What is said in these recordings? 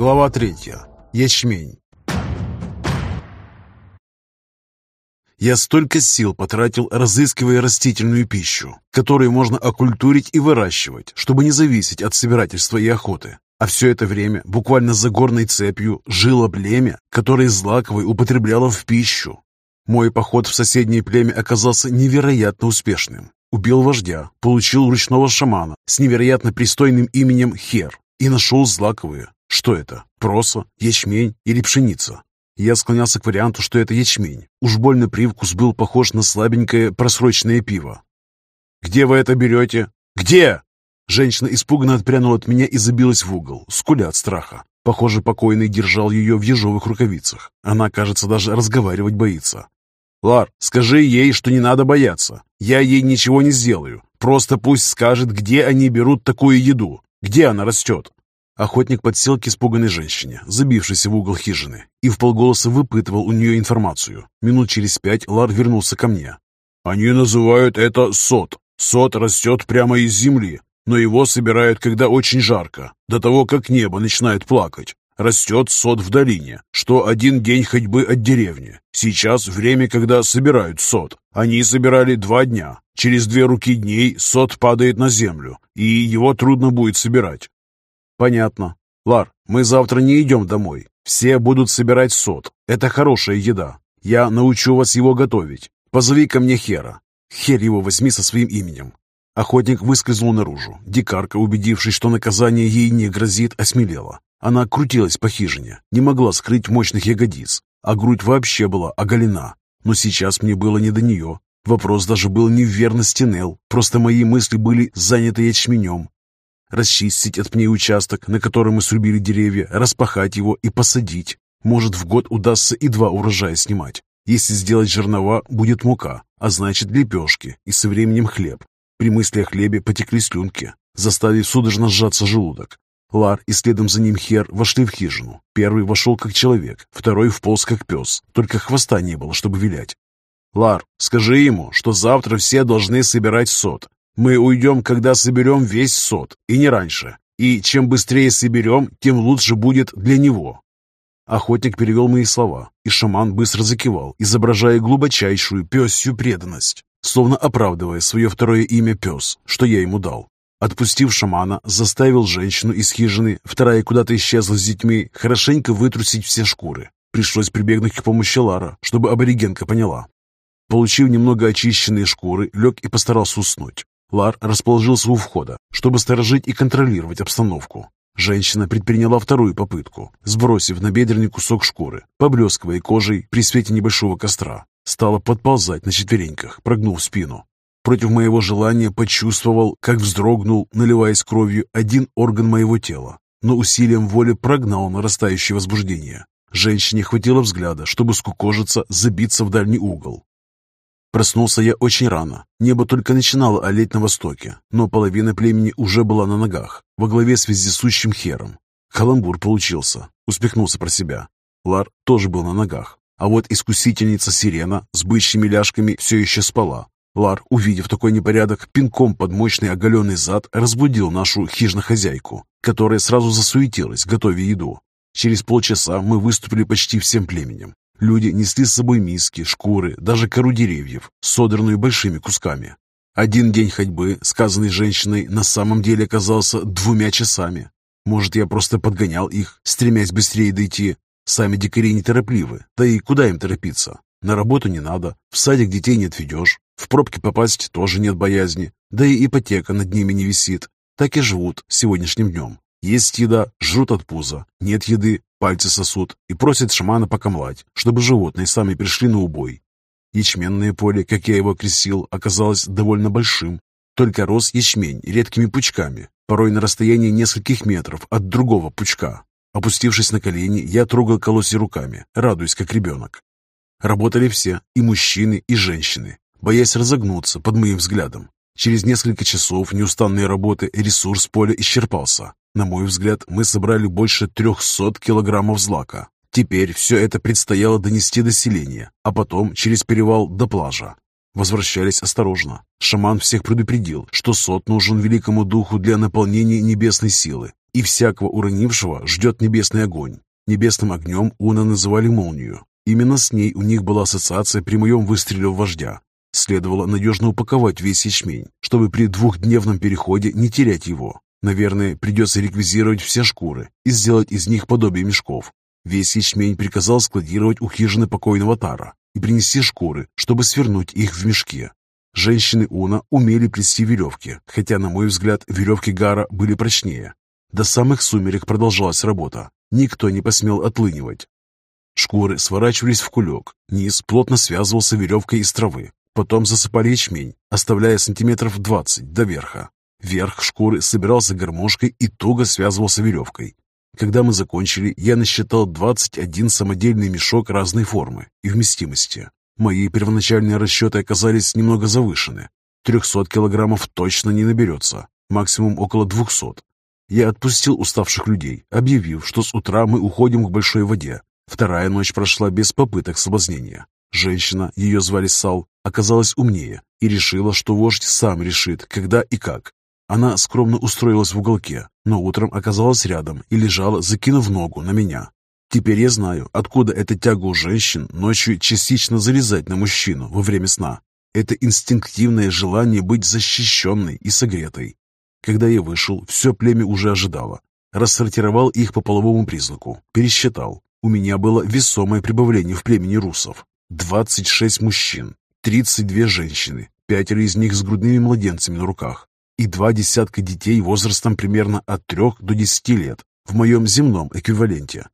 Глава третья. Ячмень. Я столько сил потратил, разыскивая растительную пищу, которую можно окультурить и выращивать, чтобы не зависеть от собирательства и охоты. А все это время буквально за горной цепью жило племя, которое злаковой употребляло в пищу. Мой поход в соседнее племя оказался невероятно успешным. Убил вождя, получил ручного шамана с невероятно пристойным именем Хер и нашел злаковые. Что это? Проса, ячмень или пшеница? Я склонялся к варианту, что это ячмень. Уж больно привкус был похож на слабенькое просроченное пиво. «Где вы это берете?» «Где?» Женщина испуганно отпрянула от меня и забилась в угол, скуля от страха. Похоже, покойный держал ее в ежовых рукавицах. Она, кажется, даже разговаривать боится. «Лар, скажи ей, что не надо бояться. Я ей ничего не сделаю. Просто пусть скажет, где они берут такую еду, где она растет». Охотник подсел к испуганной женщине, забившейся в угол хижины, и в полголоса выпытывал у нее информацию. Минут через пять Лар вернулся ко мне. «Они называют это сот. Сот растет прямо из земли, но его собирают, когда очень жарко, до того, как небо начинает плакать. Растет сот в долине, что один день ходьбы от деревни. Сейчас время, когда собирают сот. Они собирали два дня. Через две руки дней сот падает на землю, и его трудно будет собирать. Понятно. Лар, мы завтра не идем домой. Все будут собирать сот. Это хорошая еда. Я научу вас его готовить. Позови ко мне Хера. Хер его возьми со своим именем. Охотник выскользнул наружу. Дикарка, убедившись, что наказание ей не грозит, осмелела. Она крутилась по хижине, не могла скрыть мощных ягодиц, а грудь вообще была оголена. Но сейчас мне было не до нее. Вопрос даже был не в верности Нел, просто мои мысли были заняты ячменем. Расчистить от пней участок, на котором мы срубили деревья, распахать его и посадить. Может, в год удастся и два урожая снимать. Если сделать жернова, будет мука, а значит лепешки и со временем хлеб. При мысли о хлебе потекли слюнки, заставив судорожно сжаться желудок. Лар и следом за ним Хер вошли в хижину. Первый вошел как человек, второй вполз как пес, только хвоста не было, чтобы вилять. «Лар, скажи ему, что завтра все должны собирать сот. Мы уйдем, когда соберем весь сот, и не раньше. И чем быстрее соберем, тем лучше будет для него». Охотник перевел мои слова, и шаман быстро закивал, изображая глубочайшую пёсью преданность, словно оправдывая свое второе имя «пес», что я ему дал. Отпустив шамана, заставил женщину из хижины, вторая куда-то исчезла с детьми, хорошенько вытрусить все шкуры. Пришлось прибегнуть к помощи Лара, чтобы аборигенка поняла. Получив немного очищенные шкуры, лег и постарался уснуть. Лар расположился у входа, чтобы сторожить и контролировать обстановку. Женщина предприняла вторую попытку, сбросив на бедренный кусок шкуры, поблескивая кожей при свете небольшого костра. Стала подползать на четвереньках, прогнув спину. Против моего желания почувствовал, как вздрогнул, наливаясь кровью, один орган моего тела, но усилием воли прогнал нарастающее возбуждение. Женщине хватило взгляда, чтобы скукожиться, забиться в дальний угол. Проснулся я очень рано. Небо только начинало олеть на востоке, но половина племени уже была на ногах, во главе с вездесущим хером. Каламбур получился, успехнулся про себя. Лар тоже был на ногах, а вот искусительница Сирена с бычьими ляжками все еще спала, Лар, увидев такой непорядок, пинком под мощный оголенный зад разбудил нашу хижнохозяйку, которая сразу засуетилась, готовя еду. Через полчаса мы выступили почти всем племенем. Люди несли с собой миски, шкуры, даже кору деревьев, содранную большими кусками. Один день ходьбы, сказанный женщиной, на самом деле оказался двумя часами. Может, я просто подгонял их, стремясь быстрее дойти. Сами дикари неторопливы, да и куда им торопиться? На работу не надо, в садик детей не отведешь, в пробки попасть тоже нет боязни, да и ипотека над ними не висит. Так и живут сегодняшним днем. Есть еда, жрут от пуза, нет еды, пальцы сосут и просят шамана покомлать, чтобы животные сами пришли на убой. Ячменное поле, как я его окрестил, оказалось довольно большим. Только рос ячмень редкими пучками, порой на расстоянии нескольких метров от другого пучка. Опустившись на колени, я трогал колосья руками, радуясь как ребенок. Работали все, и мужчины, и женщины, боясь разогнуться под моим взглядом. Через несколько часов неустанной работы ресурс поля исчерпался. На мой взгляд, мы собрали больше 300 килограммов злака. Теперь все это предстояло донести до селения, а потом через перевал до плажа. Возвращались осторожно. Шаман всех предупредил, что сот нужен великому духу для наполнения небесной силы. и всякого уронившего ждет небесный огонь. Небесным огнем Уна называли молнию. Именно с ней у них была ассоциация при моем выстреле в вождя. Следовало надежно упаковать весь ячмень, чтобы при двухдневном переходе не терять его. Наверное, придется реквизировать все шкуры и сделать из них подобие мешков. Весь ячмень приказал складировать у хижины покойного Тара и принести шкуры, чтобы свернуть их в мешке. Женщины Уна умели плести веревки, хотя, на мой взгляд, веревки Гара были прочнее. До самых сумерек продолжалась работа. Никто не посмел отлынивать. Шкуры сворачивались в кулек, низ плотно связывался веревкой из травы. Потом засыпали ячмень, оставляя сантиметров 20 до верха. Верх шкуры собирался гармошкой и туго связывался веревкой. Когда мы закончили, я насчитал 21 самодельный мешок разной формы и вместимости. Мои первоначальные расчеты оказались немного завышены. 300 килограммов точно не наберется, максимум около 200. Я отпустил уставших людей, объявив, что с утра мы уходим к большой воде. Вторая ночь прошла без попыток соблазнения. Женщина, ее звали Сал, оказалась умнее и решила, что вождь сам решит, когда и как. Она скромно устроилась в уголке, но утром оказалась рядом и лежала, закинув ногу на меня. Теперь я знаю, откуда эта тяга у женщин ночью частично залезать на мужчину во время сна. Это инстинктивное желание быть защищенной и согретой. Когда я вышел, все племя уже ожидало. Рассортировал их по половому признаку, пересчитал. У меня было весомое прибавление в племени русов. 26 мужчин, 32 женщины, пятеро из них с грудными младенцами на руках и два десятка детей возрастом примерно от 3 до 10 лет в моем земном эквиваленте.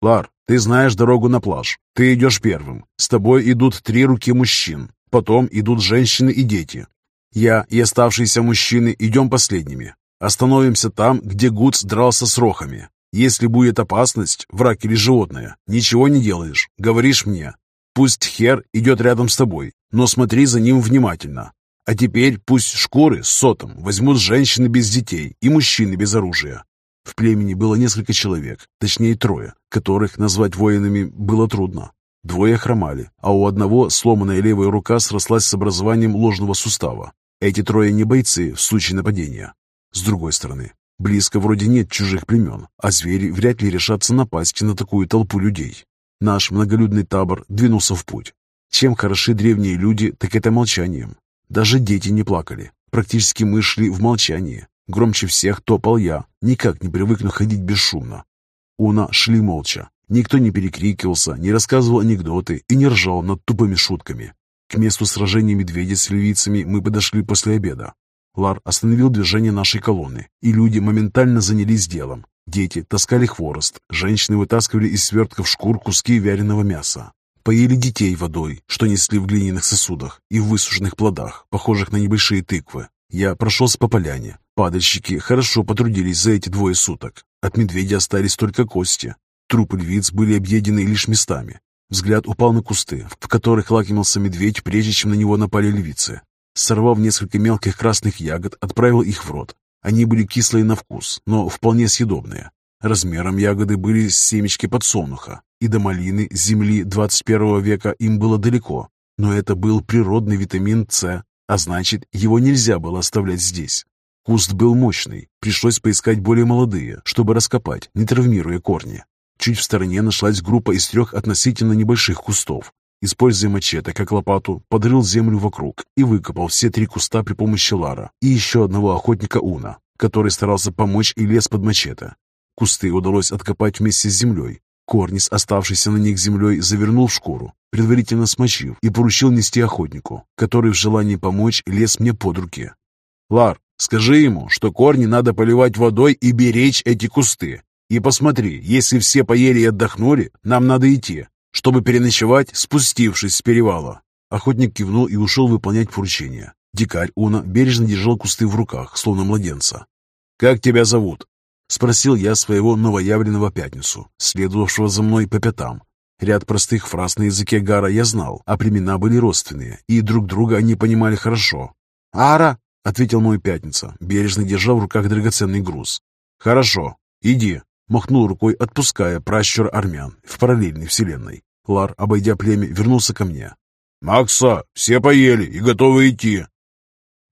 «Лар, ты знаешь дорогу на пляж. Ты идешь первым. С тобой идут три руки мужчин. Потом идут женщины и дети. Я и оставшиеся мужчины идем последними. Остановимся там, где Гудс дрался с рохами. Если будет опасность, враг или животное, ничего не делаешь. Говоришь мне, Пусть Хер идет рядом с тобой, но смотри за ним внимательно. А теперь пусть шкуры с сотом возьмут женщины без детей и мужчины без оружия. В племени было несколько человек, точнее трое, которых назвать воинами было трудно. Двое хромали, а у одного сломанная левая рука срослась с образованием ложного сустава. Эти трое не бойцы в случае нападения. С другой стороны, близко вроде нет чужих племен, а звери вряд ли решатся напасть на такую толпу людей. Наш многолюдный табор двинулся в путь. Чем хороши древние люди, так это молчанием. Даже дети не плакали. Практически мы шли в молчании. Громче всех топал я, никак не привыкну ходить бесшумно. Уна шли молча. Никто не перекрикивался, не рассказывал анекдоты и не ржал над тупыми шутками. К месту сражения медведя с львицами мы подошли после обеда. Лар остановил движение нашей колонны, и люди моментально занялись делом. Дети таскали хворост, женщины вытаскивали из свертков шкур куски вяленого мяса. Поили детей водой, что несли в глиняных сосудах и в высушенных плодах, похожих на небольшие тыквы. Я прошелся по поляне. Падальщики хорошо потрудились за эти двое суток. От медведя остались только кости. Трупы львиц были объедены лишь местами. Взгляд упал на кусты, в которых лакомился медведь, прежде чем на него напали львицы. Сорвав несколько мелких красных ягод, отправил их в рот. Они были кислые на вкус, но вполне съедобные. Размером ягоды были семечки подсолнуха, и до малины земли 21 века им было далеко. Но это был природный витамин С, а значит, его нельзя было оставлять здесь. Куст был мощный, пришлось поискать более молодые, чтобы раскопать, не травмируя корни. Чуть в стороне нашлась группа из трех относительно небольших кустов. Используя мачете как лопату, подрыл землю вокруг и выкопал все три куста при помощи Лара и еще одного охотника Уна, который старался помочь и лез под мачете. Кусты удалось откопать вместе с землей. Корни с на них землей завернул в шкуру, предварительно смочив, и поручил нести охотнику, который в желании помочь лез мне под руки. «Лар, скажи ему, что корни надо поливать водой и беречь эти кусты. И посмотри, если все поели и отдохнули, нам надо идти чтобы переночевать, спустившись с перевала. Охотник кивнул и ушел выполнять поручение. Дикарь Уна бережно держал кусты в руках, словно младенца. «Как тебя зовут?» — спросил я своего новоявленного пятницу, следовавшего за мной по пятам. Ряд простых фраз на языке Гара я знал, а племена были родственные, и друг друга они понимали хорошо. «Ара!» — ответил мой пятница, бережно держа в руках драгоценный груз. «Хорошо, иди!» Махнул рукой, отпуская пращура армян в параллельной вселенной. Лар, обойдя племя, вернулся ко мне. «Макса, все поели и готовы идти».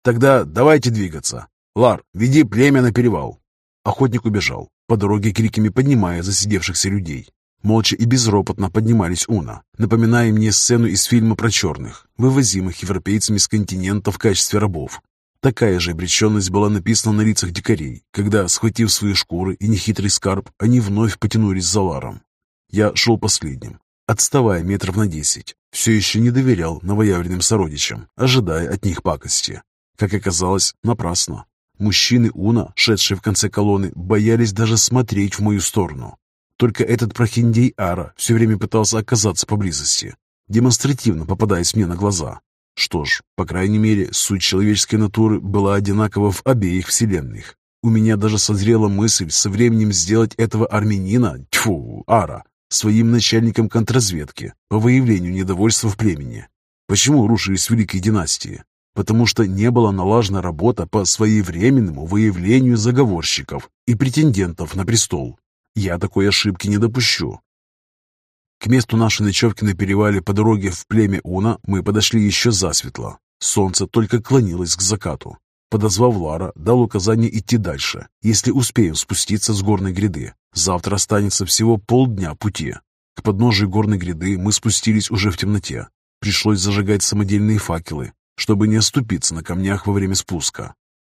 «Тогда давайте двигаться. Лар, веди племя на перевал». Охотник убежал, по дороге криками поднимая засидевшихся людей. Молча и безропотно поднимались Уна, напоминая мне сцену из фильма про черных, вывозимых европейцами с континента в качестве рабов. Такая же обреченность была написана на лицах дикарей, когда, схватив свои шкуры и нехитрый скарб, они вновь потянулись за Ларом. Я шел последним, отставая метров на десять, все еще не доверял новоявленным сородичам, ожидая от них пакости. Как оказалось, напрасно. Мужчины Уна, шедшие в конце колонны, боялись даже смотреть в мою сторону. Только этот прохиндей Ара все время пытался оказаться поблизости, демонстративно попадаясь мне на глаза. Что ж, по крайней мере, суть человеческой натуры была одинакова в обеих вселенных. У меня даже созрела мысль со временем сделать этого армянина, тьфу, Ара, своим начальником контрразведки по выявлению недовольства в племени. Почему рушились великие династии? Потому что не была налажена работа по своевременному выявлению заговорщиков и претендентов на престол. Я такой ошибки не допущу. К месту нашей ночевки на перевале по дороге в племя Уна мы подошли еще засветло. Солнце только клонилось к закату. Подозвав Лара, дал указание идти дальше, если успеем спуститься с горной гряды. Завтра останется всего полдня пути. К подножию горной гряды мы спустились уже в темноте. Пришлось зажигать самодельные факелы, чтобы не оступиться на камнях во время спуска.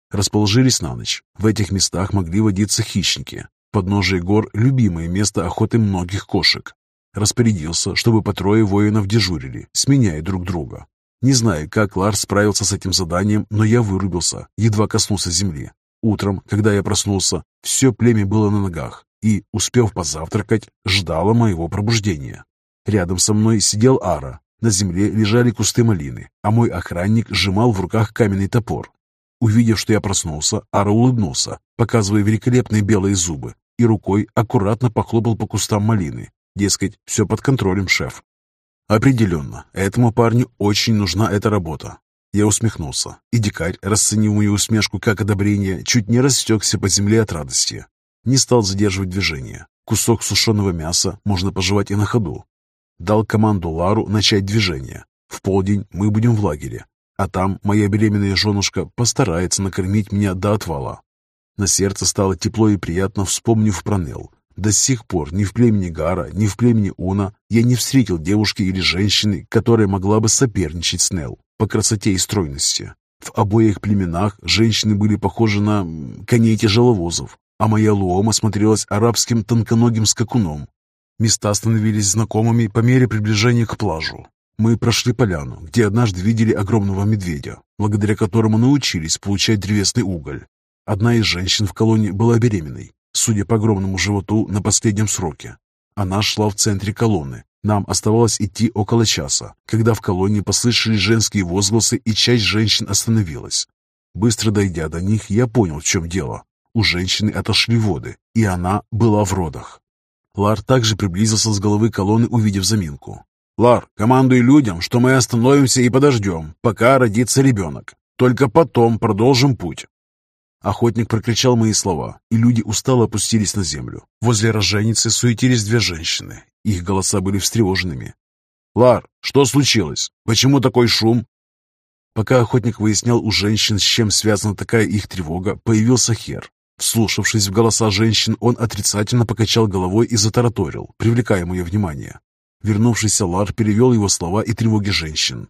Расположились на ночь. В этих местах могли водиться хищники. Подножие гор – любимое место охоты многих кошек. Распорядился, чтобы по трое воинов дежурили, сменяя друг друга. Не знаю, как Ларс справился с этим заданием, но я вырубился, едва коснулся земли. Утром, когда я проснулся, все племя было на ногах и, успев позавтракать, ждало моего пробуждения. Рядом со мной сидел Ара. На земле лежали кусты малины, а мой охранник сжимал в руках каменный топор. Увидев, что я проснулся, Ара улыбнулся, показывая великолепные белые зубы, и рукой аккуратно похлопал по кустам малины. Дескать, все под контролем, шеф. Определенно, этому парню очень нужна эта работа. Я усмехнулся, и дикарь, расценив мою усмешку как одобрение, чуть не растекся по земле от радости. Не стал задерживать движение. Кусок сушеного мяса можно пожевать и на ходу. Дал команду Лару начать движение. В полдень мы будем в лагере, а там моя беременная женушка постарается накормить меня до отвала. На сердце стало тепло и приятно, вспомнив про Нел. До сих пор ни в племени Гара, ни в племени Уна я не встретил девушки или женщины, которая могла бы соперничать с Нел по красоте и стройности. В обоих племенах женщины были похожи на коней тяжеловозов, а моя Луома смотрелась арабским тонконогим скакуном. Места становились знакомыми по мере приближения к плажу. Мы прошли поляну, где однажды видели огромного медведя, благодаря которому научились получать древесный уголь. Одна из женщин в колонии была беременной, судя по огромному животу, на последнем сроке. Она шла в центре колонны. Нам оставалось идти около часа, когда в колонии послышались женские возгласы, и часть женщин остановилась. Быстро дойдя до них, я понял, в чем дело. У женщины отошли воды, и она была в родах. Лар также приблизился с головы колонны, увидев заминку. «Лар, командуй людям, что мы остановимся и подождем, пока родится ребенок. Только потом продолжим путь. Охотник прокричал мои слова, и люди устало опустились на землю. Возле роженицы суетились две женщины. Их голоса были встревоженными. «Лар, что случилось? Почему такой шум?» Пока охотник выяснял у женщин, с чем связана такая их тревога, появился Хер. Вслушавшись в голоса женщин, он отрицательно покачал головой и затараторил, привлекая мое внимание. Вернувшийся Лар перевел его слова и тревоги женщин.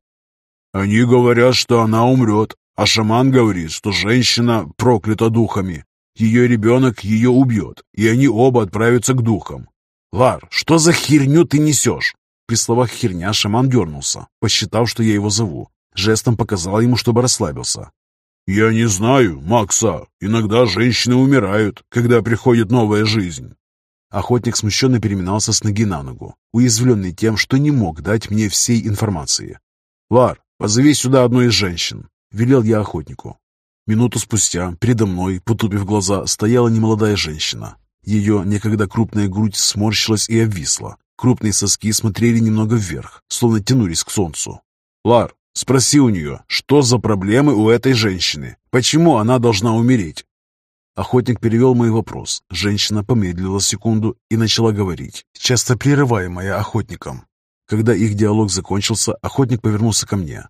«Они говорят, что она умрет, а шаман говорит, что женщина проклята духами. Ее ребенок ее убьет, и они оба отправятся к духам. «Лар, что за херню ты несешь?» При словах «херня» шаман дернулся, посчитав, что я его зову. Жестом показал ему, чтобы расслабился. «Я не знаю, Макса. Иногда женщины умирают, когда приходит новая жизнь». Охотник смущенно переминался с ноги на ногу, уязвленный тем, что не мог дать мне всей информации. «Лар, позови сюда одну из женщин. Велел я охотнику. Минуту спустя передо мной, потупив глаза, стояла немолодая женщина. Ее некогда крупная грудь сморщилась и обвисла. Крупные соски смотрели немного вверх, словно тянулись к солнцу. «Лар, спроси у нее, что за проблемы у этой женщины? Почему она должна умереть?» Охотник перевел мой вопрос. Женщина помедлила секунду и начала говорить, часто прерываемая охотником. Когда их диалог закончился, охотник повернулся ко мне.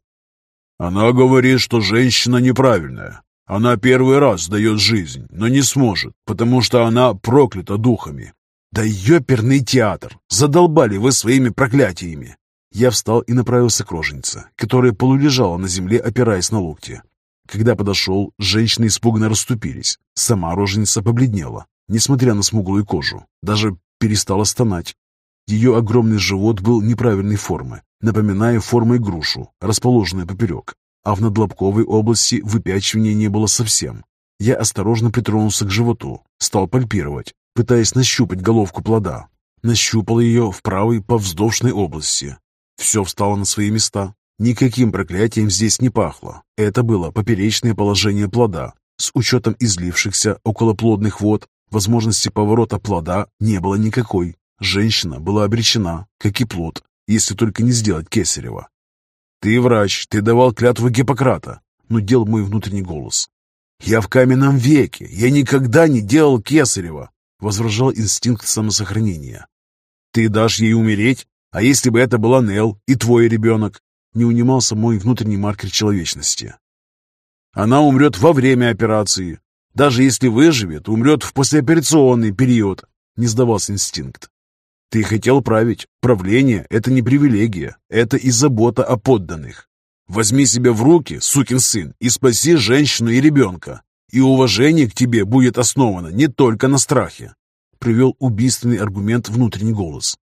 Она говорит, что женщина неправильная. Она первый раз дает жизнь, но не сможет, потому что она проклята духами. Да ёперный театр! Задолбали вы своими проклятиями! Я встал и направился к роженице, которая полулежала на земле, опираясь на локти. Когда подошел, женщины испуганно расступились. Сама роженица побледнела, несмотря на смуглую кожу. Даже перестала стонать. Ее огромный живот был неправильной формы, напоминая формой грушу, расположенной поперек. А в надлобковой области выпячивания не было совсем. Я осторожно притронулся к животу, стал пальпировать, пытаясь нащупать головку плода. Нащупал ее в правой повздошной области. Все встало на свои места. Никаким проклятием здесь не пахло. Это было поперечное положение плода. С учетом излившихся околоплодных вод, возможности поворота плода не было никакой. Женщина была обречена, как и плод, если только не сделать кесарева. «Ты врач, ты давал клятву Гиппократа», — нудел мой внутренний голос. «Я в каменном веке, я никогда не делал кесарева», — возражал инстинкт самосохранения. «Ты дашь ей умереть? А если бы это была Нел и твой ребенок? не унимался мой внутренний маркер человечности. Она умрет во время операции. Даже если выживет, умрет в послеоперационный период, не сдавался инстинкт. Ты хотел править. Правление – это не привилегия, это и забота о подданных. Возьми себя в руки, сукин сын, и спаси женщину и ребенка. И уважение к тебе будет основано не только на страхе. Привел убийственный аргумент внутренний голос.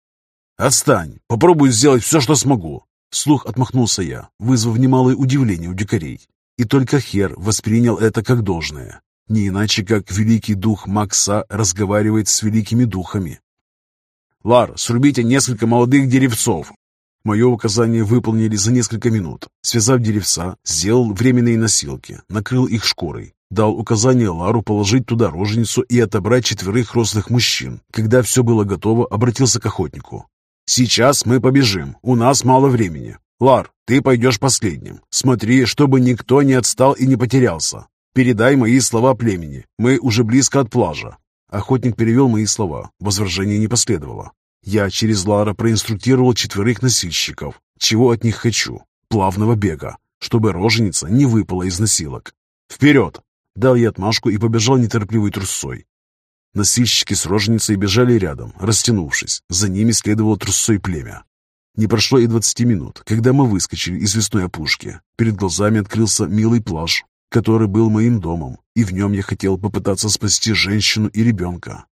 Отстань, попробую сделать все, что смогу. Вслух отмахнулся я, вызвав немалое удивление у дикарей. И только Хер воспринял это как должное. Не иначе, как великий дух Макса разговаривает с великими духами. «Лар, срубите несколько молодых деревцов!» Мое указание выполнили за несколько минут. Связав деревца, сделал временные носилки, накрыл их шкурой. Дал указание Лару положить туда роженицу и отобрать четверых рослых мужчин. Когда все было готово, обратился к охотнику. Сейчас мы побежим, у нас мало времени. Лар, ты пойдешь последним. Смотри, чтобы никто не отстал и не потерялся. Передай мои слова племени, мы уже близко от плажа». Охотник перевел мои слова, возражения не последовало. Я через Лара проинструктировал четверых носильщиков, чего от них хочу, плавного бега, чтобы роженица не выпала из носилок. «Вперед!» Дал я отмашку и побежал неторопливой трусцой. Носильщики с роженицей бежали рядом, растянувшись. За ними следовало трусцой племя. Не прошло и двадцати минут, когда мы выскочили из лесной опушки. Перед глазами открылся милый плаж, который был моим домом, и в нем я хотел попытаться спасти женщину и ребенка.